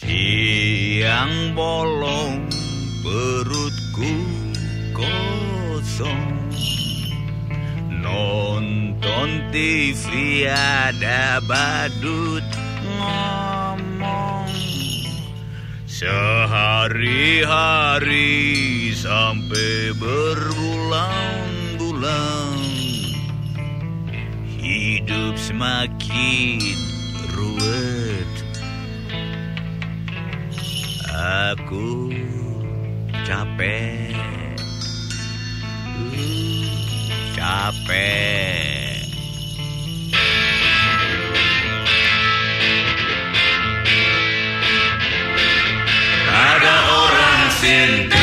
Siang bolong perutku kosong. Nonton TV ada badut ngomong. Sehari-hari sampai berbulan-bulan Hidup semakin Aku capek. Capek. Ada orang sendiri